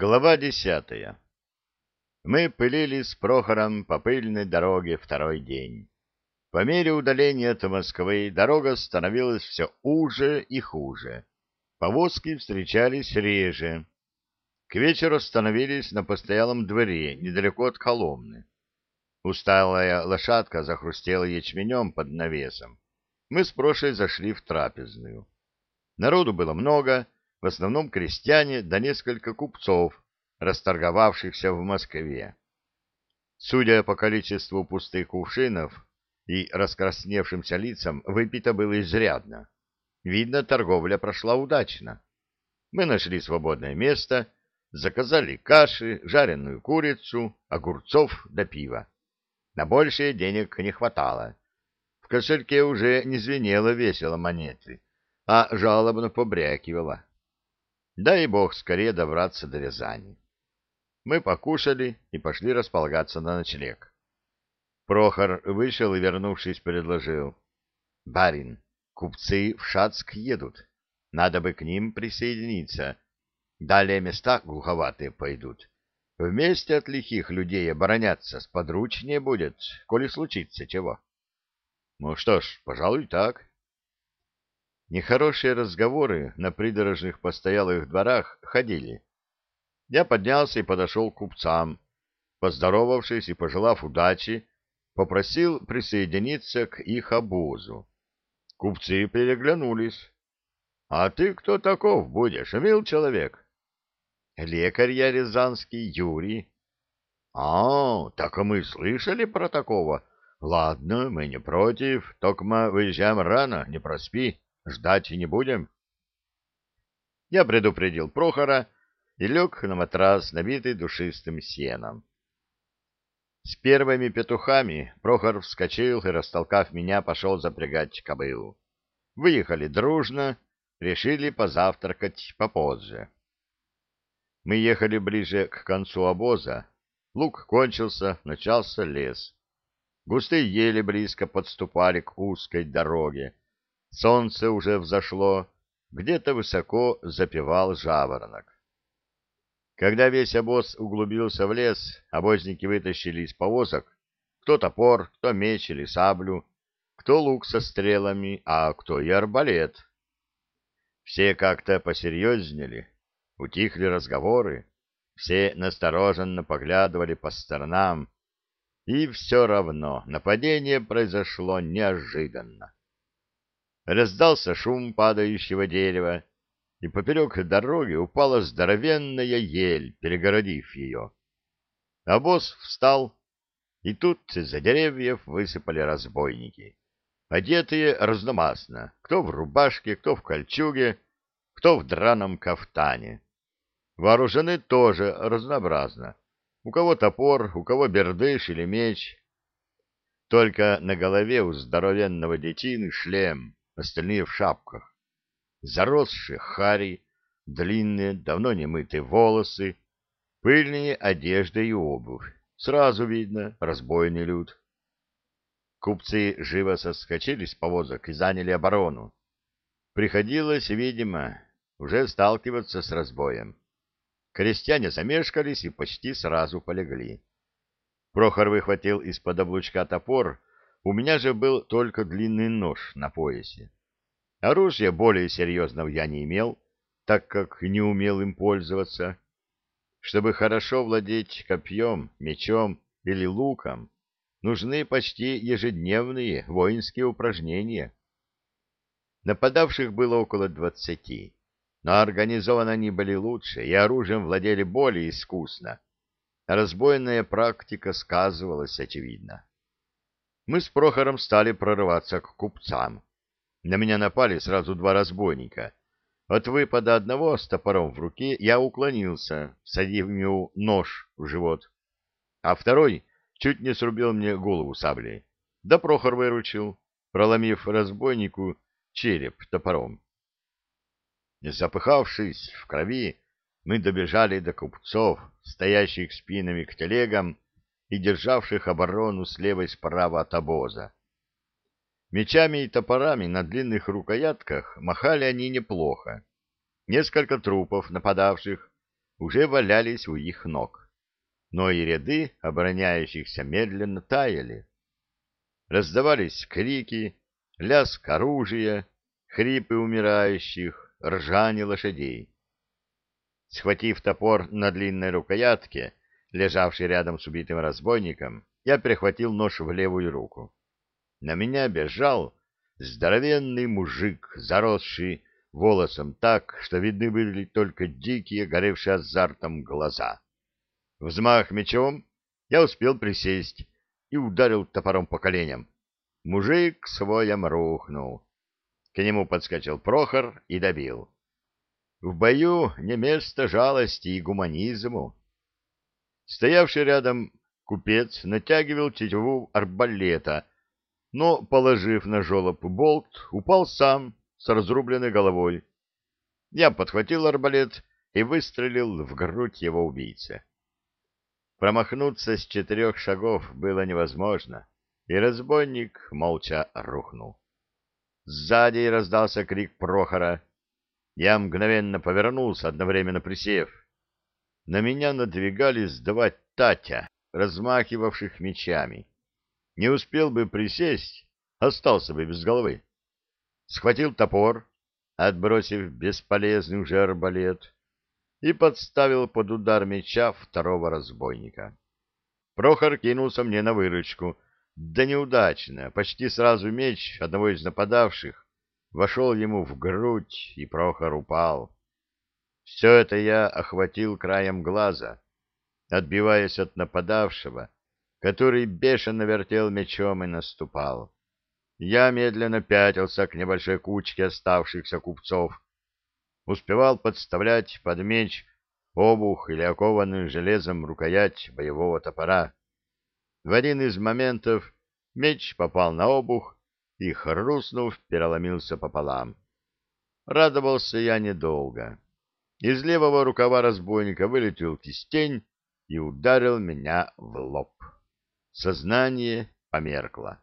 Глава десятая Мы пылили с Прохором по пыльной дороге второй день. По мере удаления от Москвы дорога становилась все уже и хуже. Повозки встречались реже. К вечеру остановились на постоялом дворе, недалеко от Коломны. Усталая лошадка захрустела ячменем под навесом. Мы с Прошей зашли в трапезную. Народу было много, в основном крестьяне да несколько купцов, расторговавшихся в Москве. Судя по количеству пустых кувшинов и раскрасневшимся лицам, выпито было изрядно. Видно, торговля прошла удачно. Мы нашли свободное место, заказали каши, жареную курицу, огурцов да пива. На большее денег не хватало. В кошельке уже не звенело весело монеты, а жалобно побрякивало. Дай бог скорее добраться до Рязани. Мы покушали и пошли располагаться на ночлег. Прохор вышел и, вернувшись, предложил. — Барин, купцы в Шацк едут. Надо бы к ним присоединиться. Далее места глуховатые пойдут. Вместе от лихих людей обороняться сподручнее будет, коли случится чего. Ну что ж, пожалуй, так. Нехорошие разговоры на придорожных постоялых дворах ходили. Я поднялся и подошел к купцам. Поздоровавшись и пожелав удачи, попросил присоединиться к их обозу. Купцы переглянулись. — А ты кто таков будешь, мил человек? — Лекарь я рязанский, Юрий. — А, так мы слышали про такого. Ладно, мы не против, только мы выезжаем рано, не проспи. Ждать не будем. Я предупредил Прохора и лег на матрас, набитый душистым сеном. С первыми петухами Прохор вскочил и, растолкав меня, пошел запрягать кобылу. Выехали дружно, решили позавтракать попозже. Мы ехали ближе к концу обоза. Лук кончился, начался лес. Густые ели близко подступали к узкой дороге, Солнце уже взошло, где-то высоко запевал жаворонок. Когда весь обоз углубился в лес, обозники вытащили из повозок кто топор, кто меч или саблю, кто лук со стрелами, а кто и арбалет. Все как-то посерьезнели, утихли разговоры, все настороженно поглядывали по сторонам, и все равно нападение произошло неожиданно. Раздался шум падающего дерева, и поперек дороги упала здоровенная ель, перегородив ее. Обоз встал, и тут из-за деревьев высыпали разбойники, одетые разномастно, кто в рубашке, кто в кольчуге, кто в драном кафтане. Вооружены тоже разнообразно. У кого топор, у кого бердыш или меч. Только на голове у здоровенного детины шлем, остальные в шапках. Заросшие хари, длинные, давно не мытые волосы, пыльные одежда и обувь. Сразу видно разбойный люд. Купцы живо соскочили с повозок и заняли оборону. Приходилось, видимо, уже сталкиваться с разбоем. Крестьяне замешкались и почти сразу полегли. Прохор выхватил из-под облучка топор у меня же был только длинный нож на поясе. Оружия более серьезного я не имел, так как не умел им пользоваться. Чтобы хорошо владеть копьем, мечом или луком, нужны почти ежедневные воинские упражнения. Нападавших было около двадцати, но организованы они были лучше и оружием владели более искусно. Разбойная практика сказывалась, очевидно мы с Прохором стали прорываться к купцам. На меня напали сразу два разбойника. От выпада одного с топором в руке я уклонился, садив ему нож в живот, а второй чуть не срубил мне голову саблей. Да Прохор выручил, проломив разбойнику череп топором. Запыхавшись в крови, мы добежали до купцов, стоящих спинами к телегам, и державших оборону слева и справа от обоза. Мечами и топорами на длинных рукоятках махали они неплохо. Несколько трупов нападавших уже валялись у их ног, но и ряды обороняющихся медленно таяли. Раздавались крики, лязг оружия, хрипы умирающих, ржание лошадей. Схватив топор на длинной рукоятке, лежавший рядом с убитым разбойником, я перехватил нож в левую руку. На меня бежал здоровенный мужик, заросший волосом так, что видны были только дикие, горевшие азартом глаза. Взмах мечом я успел присесть и ударил топором по коленям. Мужик своем рухнул. К нему подскочил Прохор и добил. В бою не место жалости и гуманизму. Стоявший рядом купец натягивал тетиву арбалета, но, положив на жолоб болт, упал сам с разрубленной головой. Я подхватил арбалет и выстрелил в грудь его убийцы. Промахнуться с четырех шагов было невозможно, и разбойник молча рухнул. Сзади раздался крик Прохора — я мгновенно повернулся, одновременно присев. На меня надвигались два татя, размахивавших мечами. Не успел бы присесть, остался бы без головы. Схватил топор, отбросив бесполезный уже арбалет, и подставил под удар меча второго разбойника. Прохор кинулся мне на выручку, да неудачно, почти сразу меч одного из нападавших вошел ему в грудь, и Прохор упал. Все это я охватил краем глаза, отбиваясь от нападавшего, который бешено вертел мечом и наступал. Я медленно пятился к небольшой кучке оставшихся купцов, успевал подставлять под меч обух или окованную железом рукоять боевого топора. В один из моментов меч попал на обух, и, хрустнув, переломился пополам. Радовался я недолго. Из левого рукава разбойника вылетел кистень и ударил меня в лоб. Сознание померкло.